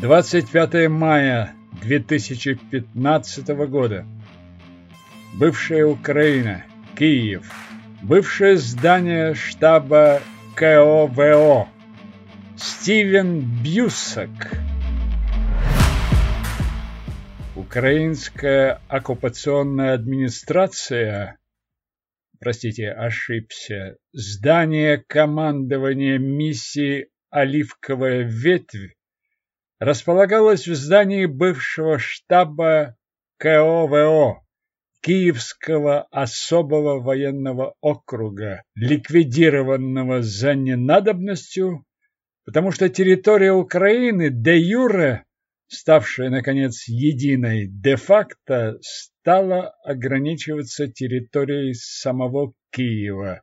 25 мая 2015 года. Бывшая Украина, Киев. Бывшее здание штаба КОВО. Стивен Бьюсак. Украинская оккупационная администрация, простите, ошибся, здание командования миссии «Оливковая ветвь» располагалось в здании бывшего штаба КОВО Киевского особого военного округа, ликвидированного за ненадобностью, потому что территория Украины де-юре, ставшая, наконец, единой, де-факто стала ограничиваться территорией самого Киева,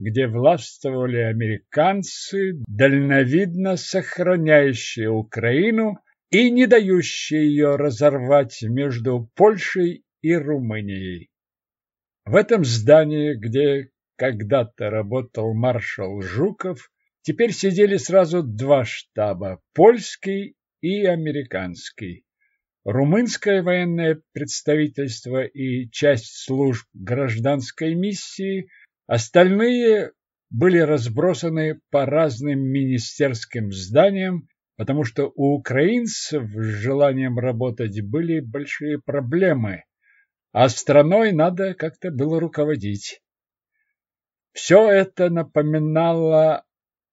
где властвовали американцы, дальновидно сохраняющие Украину и не дающие ее разорвать между Польшей и Румынией. В этом здании, где когда-то работал маршал Жуков, теперь сидели сразу два штаба – польский и американский. Румынское военное представительство и часть служб гражданской миссии – Остальные были разбросаны по разным министерским зданиям, потому что у украинцев с желанием работать были большие проблемы, а страной надо как-то было руководить. Все это напоминало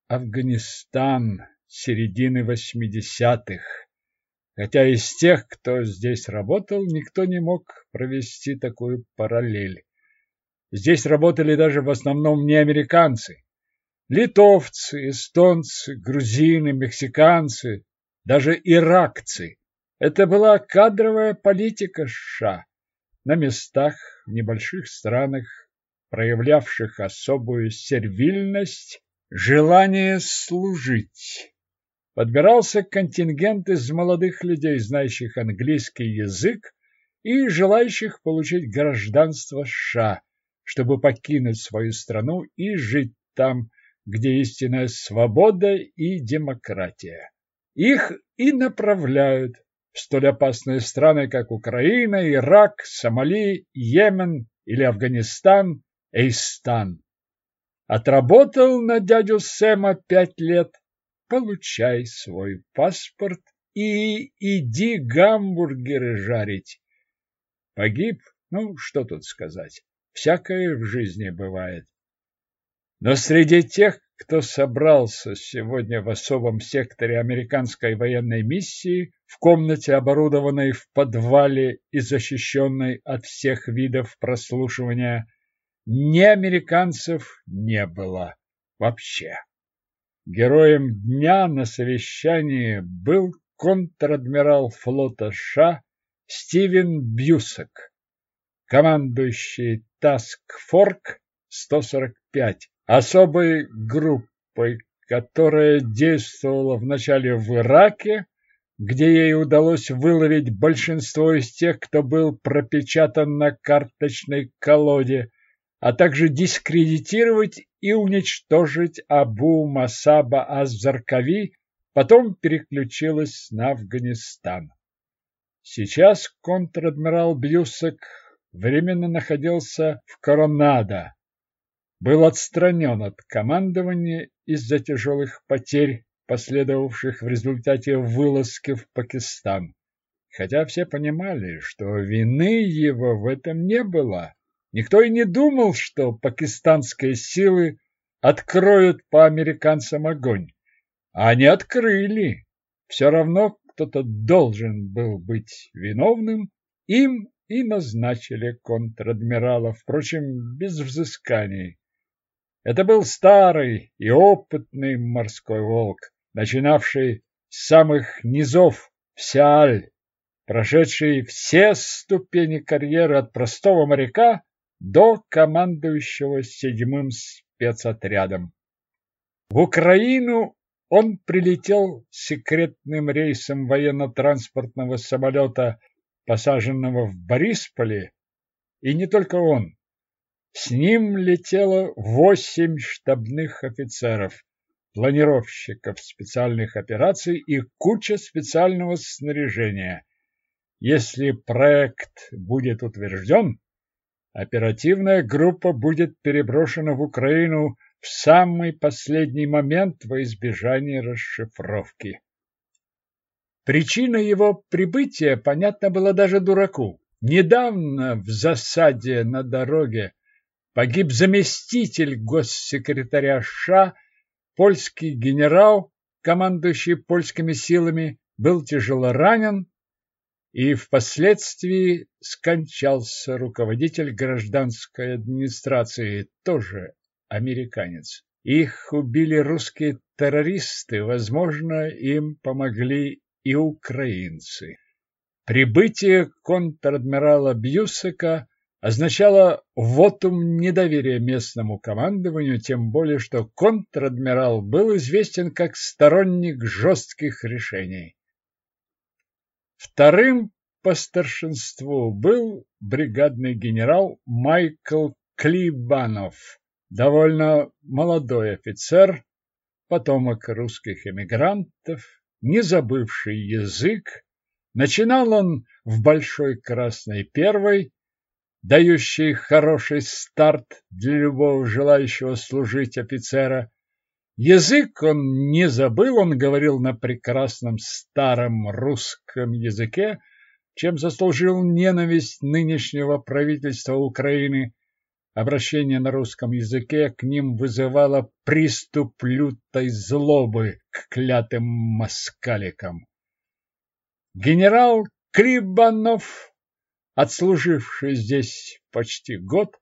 Афганистан середины восьмидесятых, хотя из тех, кто здесь работал, никто не мог провести такую параллель. Здесь работали даже в основном не американцы. Литовцы, эстонцы, грузины, мексиканцы, даже иракцы. Это была кадровая политика США на местах в небольших странах, проявлявших особую сервильность, желание служить. Подбирался контингент из молодых людей, знающих английский язык и желающих получить гражданство США чтобы покинуть свою страну и жить там, где истинная свобода и демократия. Их и направляют в столь опасные страны, как Украина, Ирак, Сомали, Йемен или Афганистан, Эйстан. Отработал на дядю Сэма пять лет, получай свой паспорт и иди гамбургеры жарить. Погиб, ну что тут сказать. Всякое в жизни бывает. Но среди тех, кто собрался сегодня в особом секторе американской военной миссии, в комнате, оборудованной в подвале и защищенной от всех видов прослушивания, ни американцев не было вообще. Героем дня на совещании был контр-адмирал флота США Стивен Бьюсак, командующий Таскфорк 145, особой группой, которая действовала вначале в Ираке, где ей удалось выловить большинство из тех, кто был пропечатан на карточной колоде, а также дискредитировать и уничтожить Абу Масаба Аз-Заркави, потом переключилась на Афганистан. Сейчас контр-адмирал Бьюсак временно находился в Коронадо, был отстранен от командования из-за тяжелых потерь, последовавших в результате вылазки в Пакистан. Хотя все понимали, что вины его в этом не было. Никто и не думал, что пакистанские силы откроют по американцам огонь. А они открыли. Все равно кто-то должен был быть виновным, им и назначили контр-адмирала, впрочем, без взысканий. Это был старый и опытный морской волк, начинавший с самых низов в Сиаль, прошедший все ступени карьеры от простого моряка до командующего седьмым спецотрядом. В Украину он прилетел секретным рейсом военно-транспортного самолета посаженного в Борисполе, и не только он. С ним летело восемь штабных офицеров, планировщиков специальных операций и куча специального снаряжения. Если проект будет утвержден, оперативная группа будет переброшена в Украину в самый последний момент во избежание расшифровки. Причина его прибытия понятна была даже дураку. Недавно в засаде на дороге погиб заместитель госсекретаря США, польский генерал, командующий польскими силами, был тяжело ранен и впоследствии скончался руководитель гражданской администрации, тоже американец. Их убили русские террористы, возможно, им помогли и украинцы. Прибытие контр-адмирала Бьюсека означало вотум недоверия местному командованию, тем более что контр-адмирал был известен как сторонник жестких решений. Вторым по старшинству был бригадный генерал Майкл Клибанов, довольно молодой офицер, потомок русских эмигрантов, не забывший язык. Начинал он в Большой Красной Первой, дающей хороший старт для любого желающего служить офицера, Язык он не забыл, он говорил на прекрасном старом русском языке, чем заслужил ненависть нынешнего правительства Украины. Обращение на русском языке к ним вызывало приступ лютой злобы к клятым москаликам. Генерал Крибанов, отслуживший здесь почти год,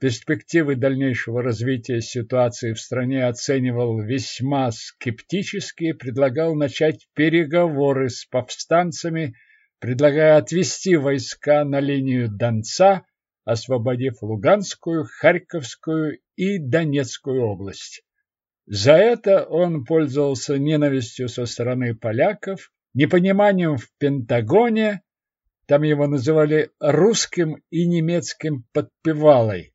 перспективы дальнейшего развития ситуации в стране оценивал весьма скептически и предлагал начать переговоры с повстанцами, предлагая отвести войска на линию Донца, освободив Луганскую, Харьковскую и Донецкую область. За это он пользовался ненавистью со стороны поляков, непониманием в Пентагоне, там его называли русским и немецким подпевалой,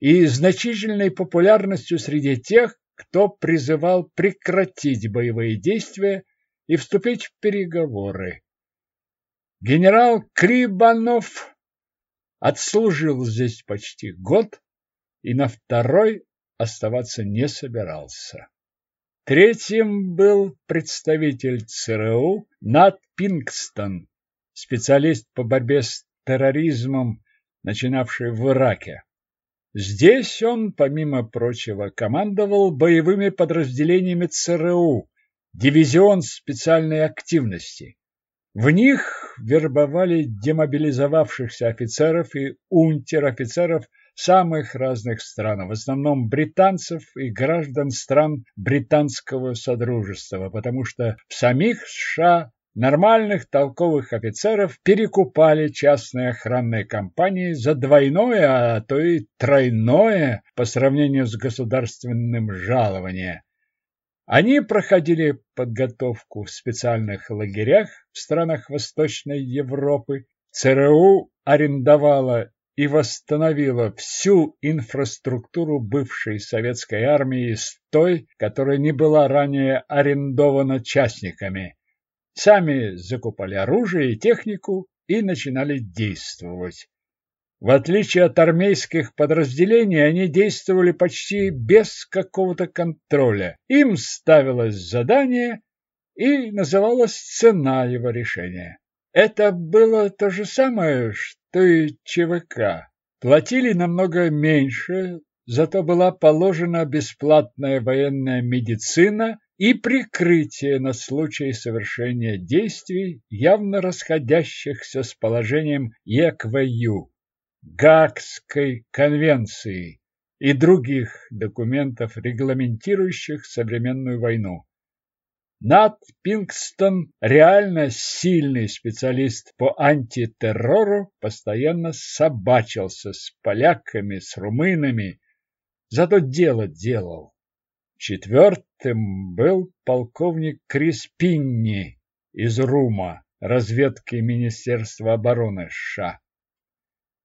и значительной популярностью среди тех, кто призывал прекратить боевые действия и вступить в переговоры. Генерал Крибанов отслужил здесь почти год и на второй оставаться не собирался. Третьим был представитель ЦРУ Нат Пингстон, специалист по борьбе с терроризмом, начинавший в Ираке. Здесь он, помимо прочего, командовал боевыми подразделениями ЦРУ, дивизион специальной активности. В них вербовали демобилизовавшихся офицеров и унтер-офицеров самых разных стран, в основном британцев и граждан стран британского содружества, потому что в самих США Нормальных толковых офицеров перекупали частные охранные компании за двойное, а то и тройное по сравнению с государственным жалованием. Они проходили подготовку в специальных лагерях в странах Восточной Европы. ЦРУ арендовала и восстановила всю инфраструктуру бывшей советской армии с той, которая не была ранее арендована частниками сами закупали оружие и технику и начинали действовать. В отличие от армейских подразделений, они действовали почти без какого-то контроля. Им ставилось задание и называлась цена его решения. Это было то же самое, что и ЧВК. Платили намного меньше, зато была положена бесплатная военная медицина и прикрытие на случай совершения действий, явно расходящихся с положением ЕКВЮ, Гаагской конвенции и других документов, регламентирующих современную войну. Нат Пингстон, реально сильный специалист по антитеррору, постоянно собачился с поляками, с румынами, зато дело делал. Четвертым был полковник Криспинни из Рума, разведки Министерства обороны США.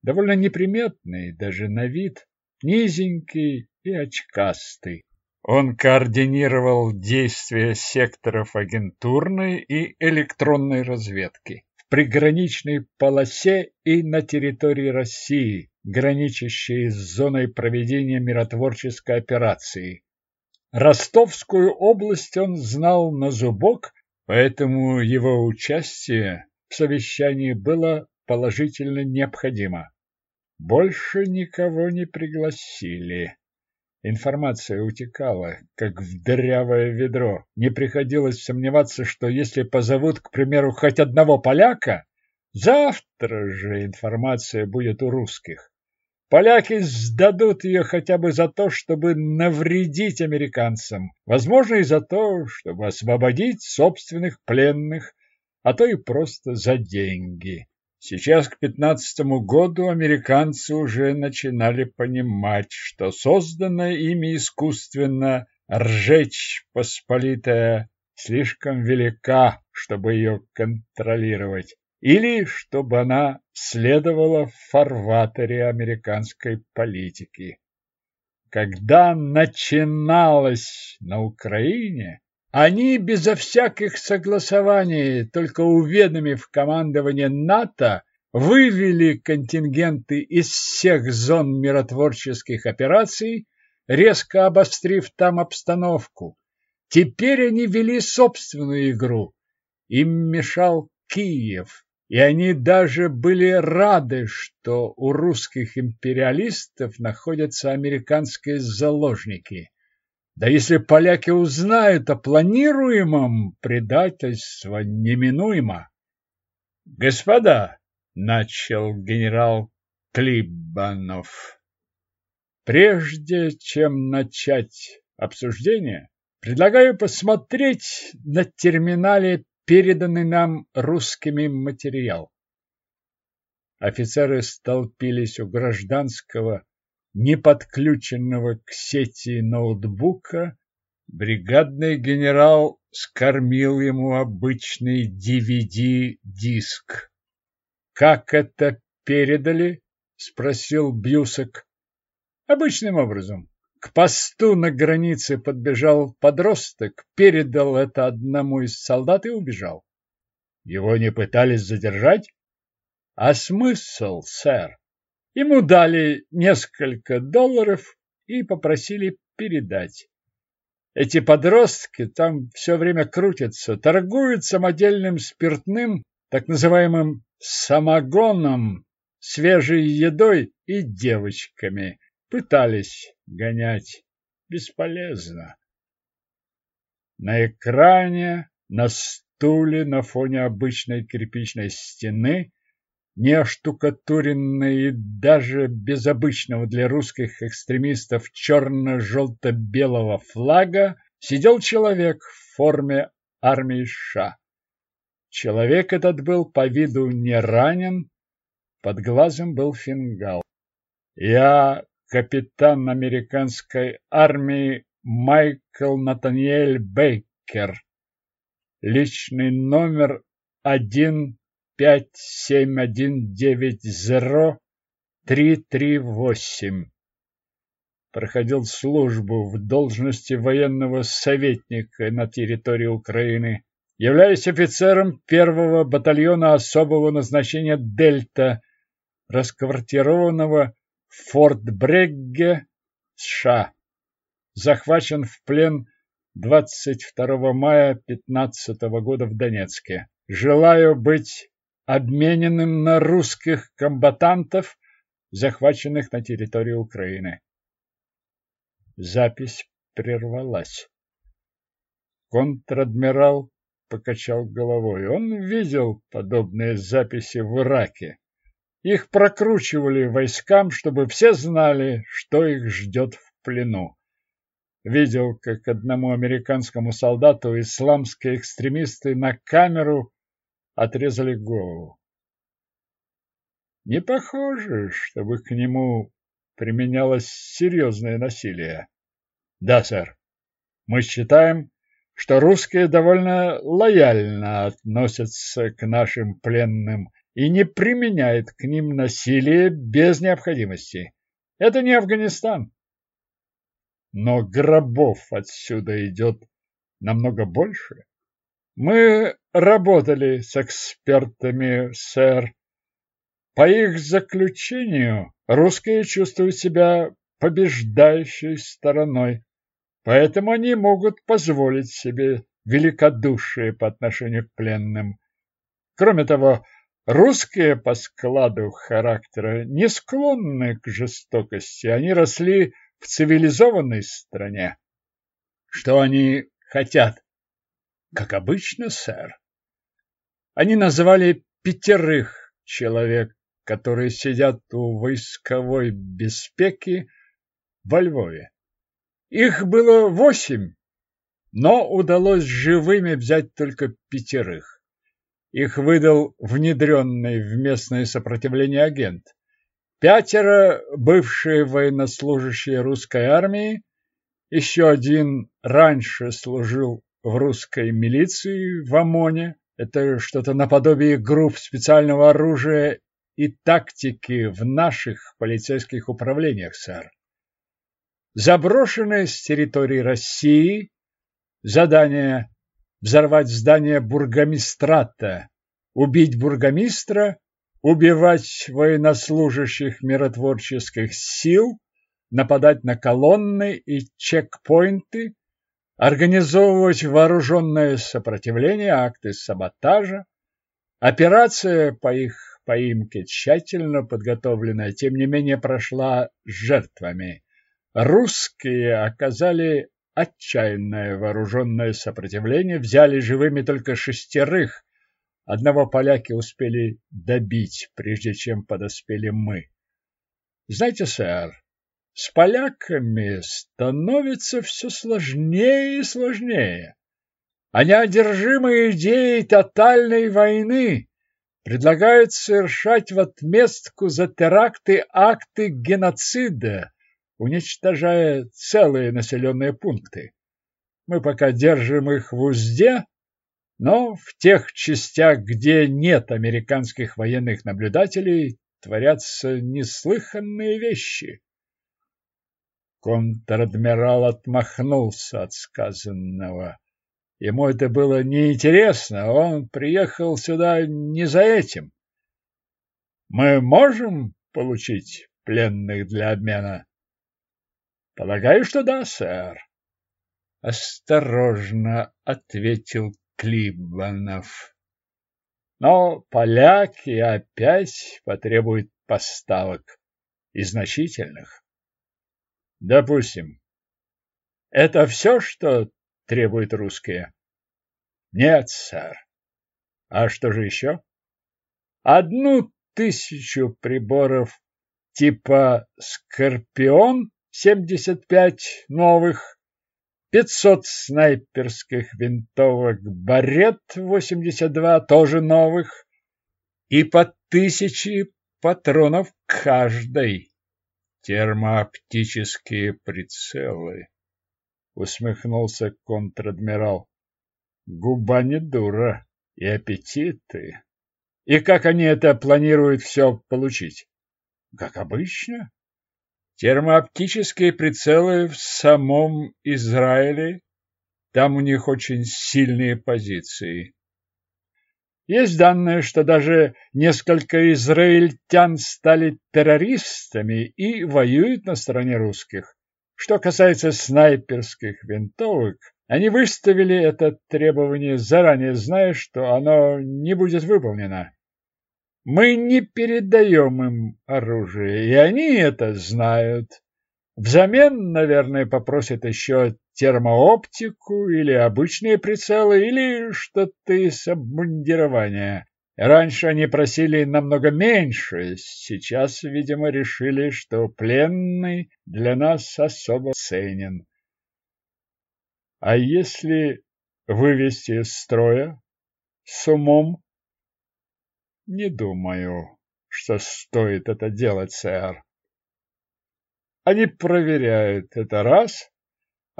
Довольно неприметный, даже на вид, низенький и очкастый. Он координировал действия секторов агентурной и электронной разведки в приграничной полосе и на территории России, граничащей с зоной проведения миротворческой операции. Ростовскую область он знал на зубок, поэтому его участие в совещании было положительно необходимо. Больше никого не пригласили. Информация утекала, как в дырявое ведро. Не приходилось сомневаться, что если позовут, к примеру, хоть одного поляка, завтра же информация будет у русских. Поляки сдадут ее хотя бы за то, чтобы навредить американцам, возможно, и за то, чтобы освободить собственных пленных, а то и просто за деньги. Сейчас к пятнадцатому году американцы уже начинали понимать, что созданная ими искусственно ржечь посполитая слишком велика, чтобы ее контролировать, или чтобы она следовала в фарватере американской политики. Когда начиналось на Украине, они безо всяких согласований, только уведомив командование НАТО, вывели контингенты из всех зон миротворческих операций, резко обострив там обстановку. Теперь они вели собственную игру. Им мешал Киев, и они даже были рады, что у русских империалистов находятся американские заложники. Да если поляки узнают о планируемом, предательство неминуемо. Господа, начал генерал Клибанов. Прежде чем начать обсуждение, предлагаю посмотреть на терминале переданный нам русскими материал. Офицеры столпились у гражданского не подключенного к сети ноутбука, бригадный генерал скормил ему обычный DVD-диск. «Как это передали?» – спросил Бьюсок. «Обычным образом. К посту на границе подбежал подросток, передал это одному из солдат и убежал. Его не пытались задержать? А смысл, сэр? Ему дали несколько долларов и попросили передать. Эти подростки там все время крутятся, торгуют самодельным спиртным, так называемым самогоном, свежей едой и девочками. Пытались гонять. Бесполезно. На экране, на стуле, на фоне обычной кирпичной стены не оштукатуренной и даже без обычного для русских экстремистов черно-желто-белого флага сидел человек в форме армии США. Человек этот был по виду не ранен, под глазом был фингал. Я капитан американской армии Майкл Натаниэль Бейкер. Личный номер один пять семь один девять зеро три три восемь. Проходил службу в должности военного советника на территории Украины. Являюсь офицером первого батальона особого назначения «Дельта», расквартированного в Форт Брегге, США. Захвачен в плен 22 мая 15 года в Донецке. Желаю быть обмененным на русских комбатантов, захваченных на территории Украины. Запись прервалась. Контр-адмирал покачал головой. Он видел подобные записи в Ираке. Их прокручивали войскам, чтобы все знали, что их ждет в плену. Видел, как одному американскому солдату исламские экстремисты на камеру отрезали голову. Не похоже, чтобы к нему применялось серьезное насилие. Да, сэр. Мы считаем, что русские довольно лояльно относятся к нашим пленным и не применяют к ним насилие без необходимости. Это не Афганистан. но гробов отсюда идет намного больше. Мы работали с экспертами, сэр. По их заключению, русские чувствуют себя побеждающей стороной, поэтому они могут позволить себе великодушие по отношению к пленным. Кроме того, русские по складу характера не склонны к жестокости, они росли в цивилизованной стране. Что они хотят? Как обычно, сэр. Они назвали пятерых человек, которые сидят у войсковой беспеки во Львове. Их было восемь, но удалось живыми взять только пятерых. Их выдал внедренный в местное сопротивление агент. Пятеро – бывшие военнослужащие русской армии, еще один раньше служил в русской милиции в ОМОНе. Это что-то наподобие групп специального оружия и тактики в наших полицейских управлениях, сэр. Заброшенные с территории России задание взорвать здание бургомистрата, убить бургомистра, убивать военнослужащих миротворческих сил, нападать на колонны и чекпоинты, организовывать вооруженное сопротивление, акты саботажа. Операция по их поимке, тщательно подготовленная, тем не менее прошла с жертвами. Русские оказали отчаянное вооруженное сопротивление, взяли живыми только шестерых. Одного поляки успели добить, прежде чем подоспели мы. Знаете, сэр, с поляками становится все сложнее и сложнее. Они одержимы идеей тотальной войны, предлагают совершать в отместку за теракты акты геноцида, уничтожая целые населенные пункты. Мы пока держим их в узде, но в тех частях, где нет американских военных наблюдателей, творятся неслыханные вещи. Контр-адмирал отмахнулся от сказанного. Ему это было неинтересно, он приехал сюда не за этим. Мы можем получить пленных для обмена? Полагаю, что да, сэр. Осторожно ответил Клибанов. Но поляки опять потребуют поставок и значительных. Допустим. Это все, что требуют русские? Нет, сэр. А что же еще? Одну тысячу приборов типа «Скорпион» пять новых, пятьсот снайперских винтовок «Барет» тоже новых и по тысяче патронов каждой. Термооптические прицелы. Усмехнулся контр-адмирал. Губа не дура и аппетиты. И как они это планируют все получить? Как обычно. Термооптические прицелы в самом Израиле. Там у них очень сильные позиции. Есть данные, что даже несколько израильтян стали террористами и воюют на стороне русских. Что касается снайперских винтовок, они выставили это требование, заранее зная, что оно не будет выполнено. Мы не передаем им оружие, и они это знают. Взамен, наверное, попросят еще термооптику или обычные прицелы, или что-то из обмундирования. Раньше они просили намного меньше, сейчас, видимо, решили, что пленный для нас особо ценен. А если вывести из строя с умом? Не думаю, что стоит это делать, сэр. Они проверяют это раз,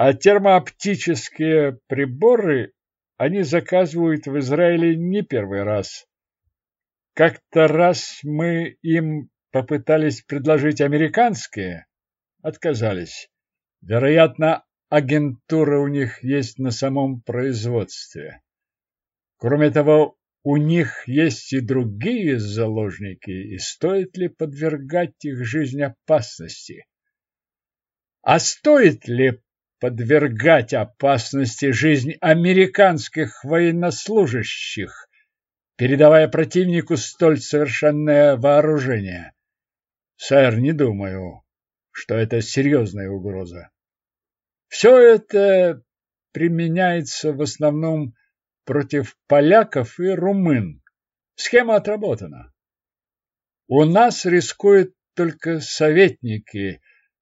а термооптические приборы они заказывают в Израиле не первый раз. Как-то раз мы им попытались предложить американские, отказались. Вероятно, агентура у них есть на самом производстве. Кроме того, у них есть и другие заложники, и стоит ли подвергать их жизнь опасности? А стоит ли подвергать опасности жизнь американских военнослужащих, передавая противнику столь совершенное вооружение? Сэр, не думаю, что это серьезная угроза. Все это применяется в основном против поляков и румын. Схема отработана. У нас рискуют только советники,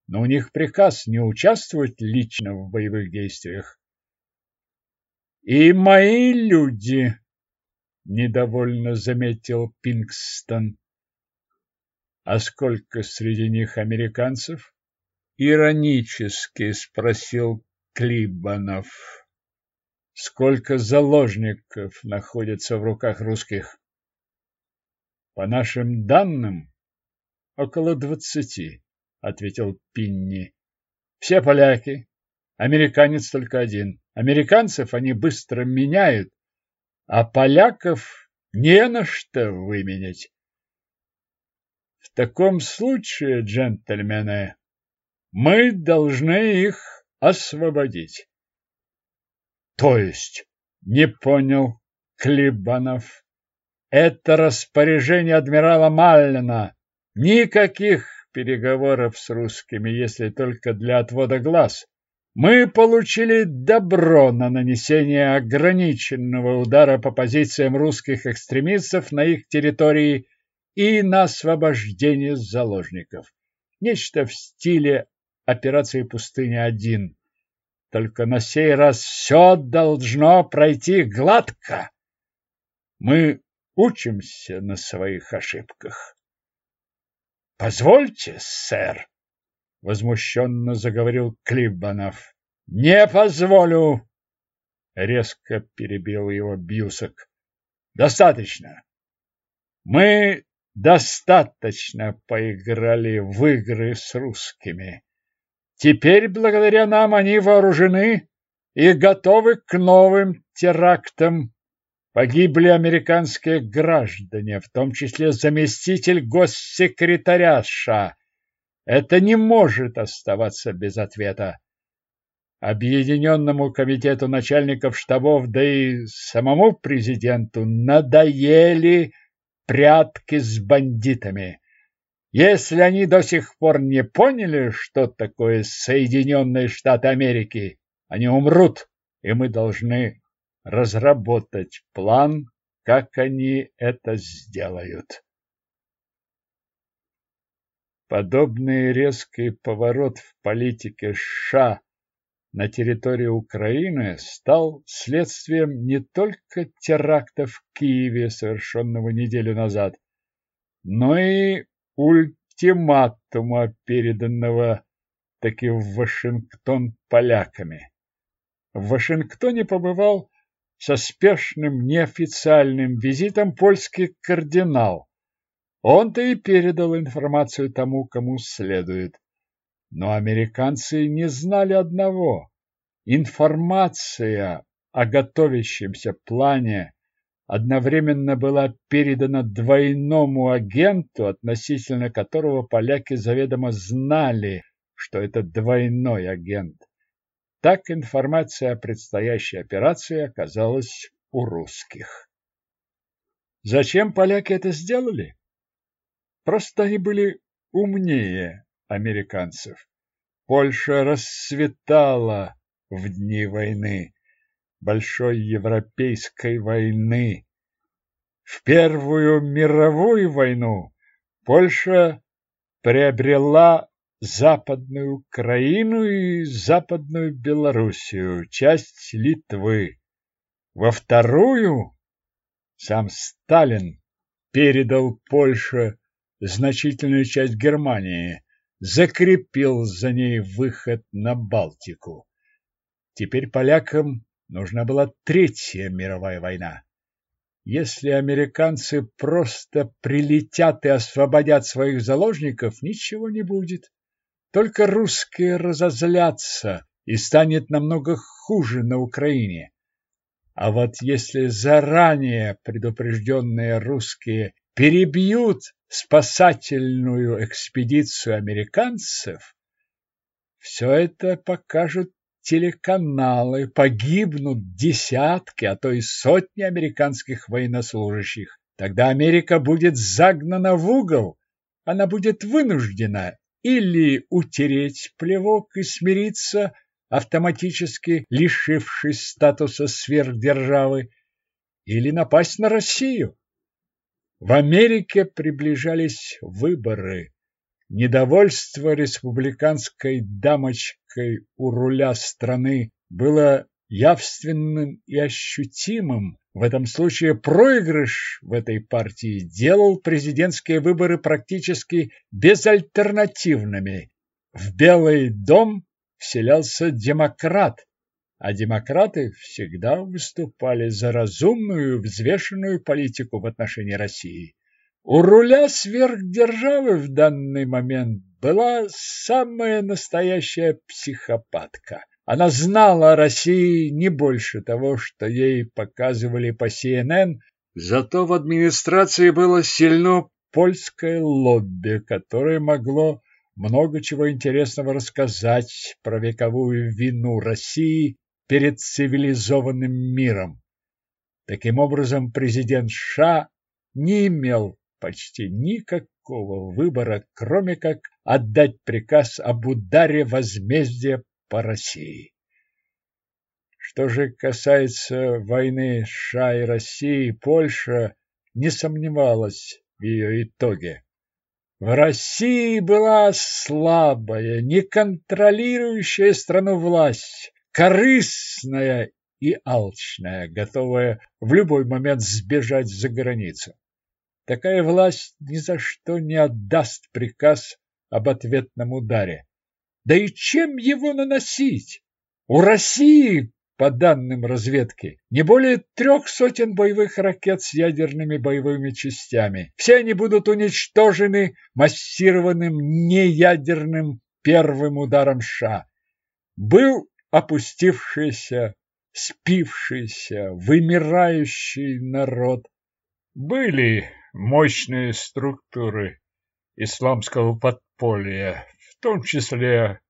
но у них приказ не участвовать лично в боевых действиях. И мои люди, недовольно заметил Пингстон. А сколько среди них американцев? Иронически спросил Клибанов. Сколько заложников находится в руках русских? По нашим данным, около двадцати, ответил Пинни. Все поляки, американец только один. Американцев они быстро меняют, а поляков не на что выменять. В таком случае, джентльмены, мы должны их освободить. То есть, не понял Клибанов. Это распоряжение адмирала Маллина. Никаких переговоров с русскими, если только для отвода глаз. Мы получили добро на нанесение ограниченного удара по позициям русских экстремистов на их территории и на освобождение заложников. Нечто в стиле операции «Пустыня-1». Только на сей раз все должно пройти гладко. Мы учимся на своих ошибках. Позвольте, сэр, возмущенно заговорил Клибанов. Не позволю, резко перебил его Бьюсок. Достаточно. Мы достаточно поиграли в игры с русскими. Теперь, благодаря нам, они вооружены и готовы к новым терактам. Погибли американские граждане, в том числе заместитель госсекретаря США. Это не может оставаться без ответа. Объединенному комитету начальников штабов, да и самому президенту надоели прятки с бандитами. Если они до сих пор не поняли, что такое Соединенные Штаты Америки, они умрут, и мы должны разработать план, как они это сделают. Подобный резкий поворот в политике США на территории Украины стал следствием не только теракта в Киеве, совершенного неделю назад, но и ультиматума, переданного таки в Вашингтон поляками. В Вашингтоне побывал со спешным неофициальным визитом польский кардинал. Он-то и передал информацию тому, кому следует. Но американцы не знали одного. Информация о готовящемся плане одновременно была передана двойному агенту, относительно которого поляки заведомо знали, что это двойной агент. Так информация о предстоящей операции оказалась у русских. Зачем поляки это сделали? Просто они были умнее американцев. Польша расцветала в дни войны, большой европейской войны. В Первую мировую войну Польша приобрела Западную Украину и Западную Белоруссию, часть Литвы. Во вторую сам Сталин передал Польше значительную часть Германии, закрепил за ней выход на Балтику. Теперь полякам нужна была Третья мировая война. Если американцы просто прилетят и освободят своих заложников, ничего не будет. Только русские разозлятся и станет намного хуже на Украине. А вот если заранее предупрежденные русские перебьют спасательную экспедицию американцев, все это покажут телеканалы, погибнут десятки, а то и сотни американских военнослужащих. Тогда Америка будет загнана в угол, она будет вынуждена или утереть плевок и смириться, автоматически лишившись статуса сверхдержавы, или напасть на Россию. В Америке приближались выборы. Недовольство республиканской дамочкой у руля страны было явственным и ощутимым. В этом случае проигрыш в этой партии делал президентские выборы практически безальтернативными. В Белый дом вселялся демократ, а демократы всегда выступали за разумную, взвешенную политику в отношении России. У руля сверхдержавы в данный момент была самая настоящая психопатка. Она знала о России не больше того, что ей показывали по CNN, зато в администрации было сильно польское лобби, которое могло много чего интересного рассказать про вековую вину России перед цивилизованным миром. Таким образом, президент США не имел почти никакого выбора, кроме как отдать приказ об ударе возмездия по России. Что же касается войны США и России, Польша не сомневалась в ее итоге. В России была слабая, неконтролирующая страну власть, корыстная и алчная, готовая в любой момент сбежать за границу. Такая власть ни за что не отдаст приказ об ответном ударе. Да и чем его наносить? У России, по данным разведки, не более трех сотен боевых ракет с ядерными боевыми частями. Все они будут уничтожены массированным неядерным первым ударом США. Был опустившийся, спившийся, вымирающий народ. Были мощные структуры исламского подполья, в том числе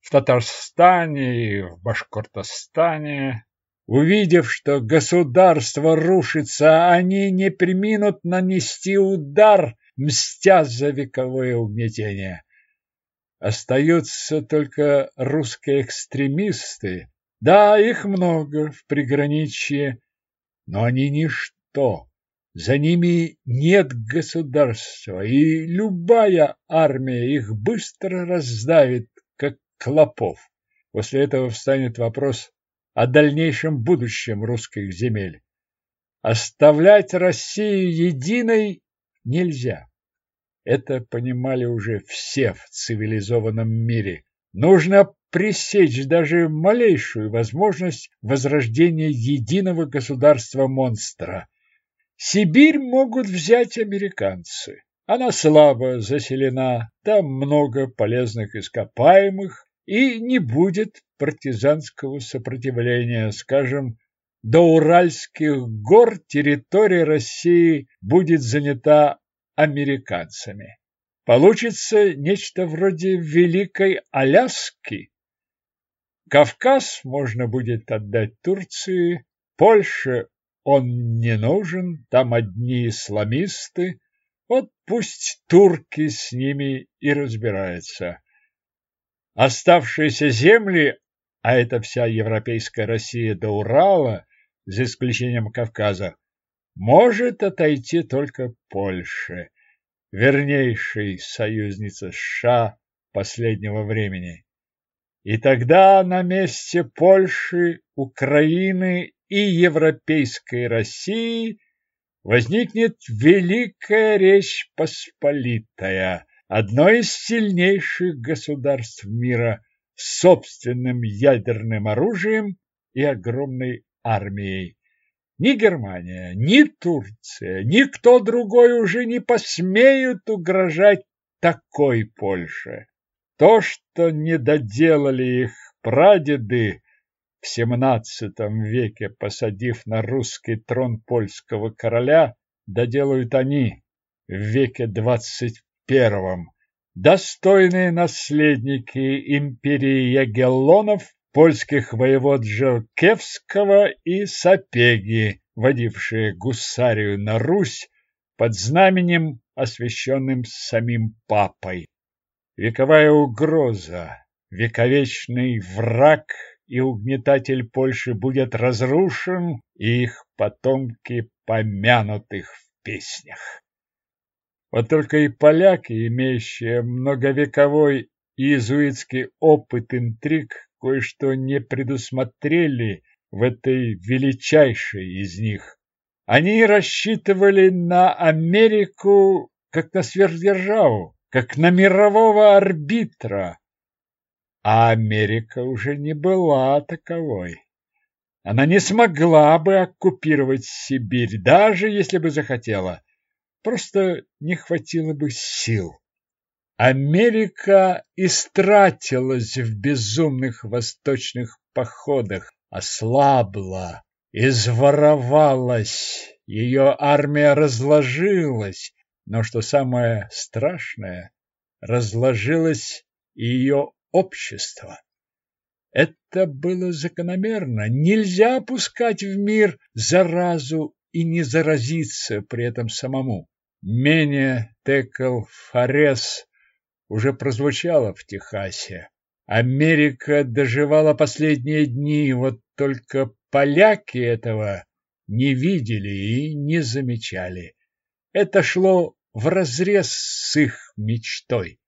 в Татарстане и в Башкортостане. Увидев, что государство рушится, они не приминут нанести удар, мстя за вековое угнетение. Остаются только русские экстремисты. Да, их много в приграничье, но они ничто. За ними нет государства, и любая армия их быстро раздавит, как клопов. После этого встанет вопрос о дальнейшем будущем русских земель. Оставлять Россию единой нельзя. Это понимали уже все в цивилизованном мире. Нужно пресечь даже малейшую возможность возрождения единого государства-монстра. Сибирь могут взять американцы. Она слабо заселена, там много полезных ископаемых и не будет партизанского сопротивления. Скажем, до Уральских гор территория России будет занята американцами. Получится нечто вроде Великой Аляски. Кавказ можно будет отдать Турции, Польше он не нужен, там одни исламисты, вот пусть турки с ними и разбираются. Оставшиеся земли, а это вся европейская Россия до Урала, за исключением Кавказа, может отойти только Польше, вернейшей союзнице США последнего времени. И тогда на месте Польши, Украины и Европейской России возникнет Великая Речь Посполитая, одно из сильнейших государств мира с собственным ядерным оружием и огромной армией. Ни Германия, ни Турция, никто другой уже не посмеют угрожать такой Польше. То, что не доделали их прадеды в XVII веке, посадив на русский трон польского короля, доделают они в веке первом. Достойные наследники империи Ягеллонов, польских воевод Жеркевского и Сапеги, водившие гусарию на Русь под знаменем, освященным самим папой. Вековая угроза, вековечный враг и угнетатель Польши будет разрушен, и их потомки помянутых в песнях. Вот только и поляки, имеющие многовековой иезуитский опыт интриг, кое-что не предусмотрели в этой величайшей из них. Они рассчитывали на Америку как на сверхдержаву, как на мирового арбитра. А Америка уже не была таковой. Она не смогла бы оккупировать Сибирь, даже если бы захотела. Просто не хватило бы сил. Америка истратилась в безумных восточных походах, ослабла, изворовалась, ее армия разложилась, но что самое страшное, разложилось ее общество. Это было закономерно. Нельзя пускать в мир заразу и не заразиться при этом самому. Менее Текл Фарес уже прозвучало в Техасе. Америка доживала последние дни, вот только поляки этого не видели и не замечали. Это шло вразрез с их мечтой.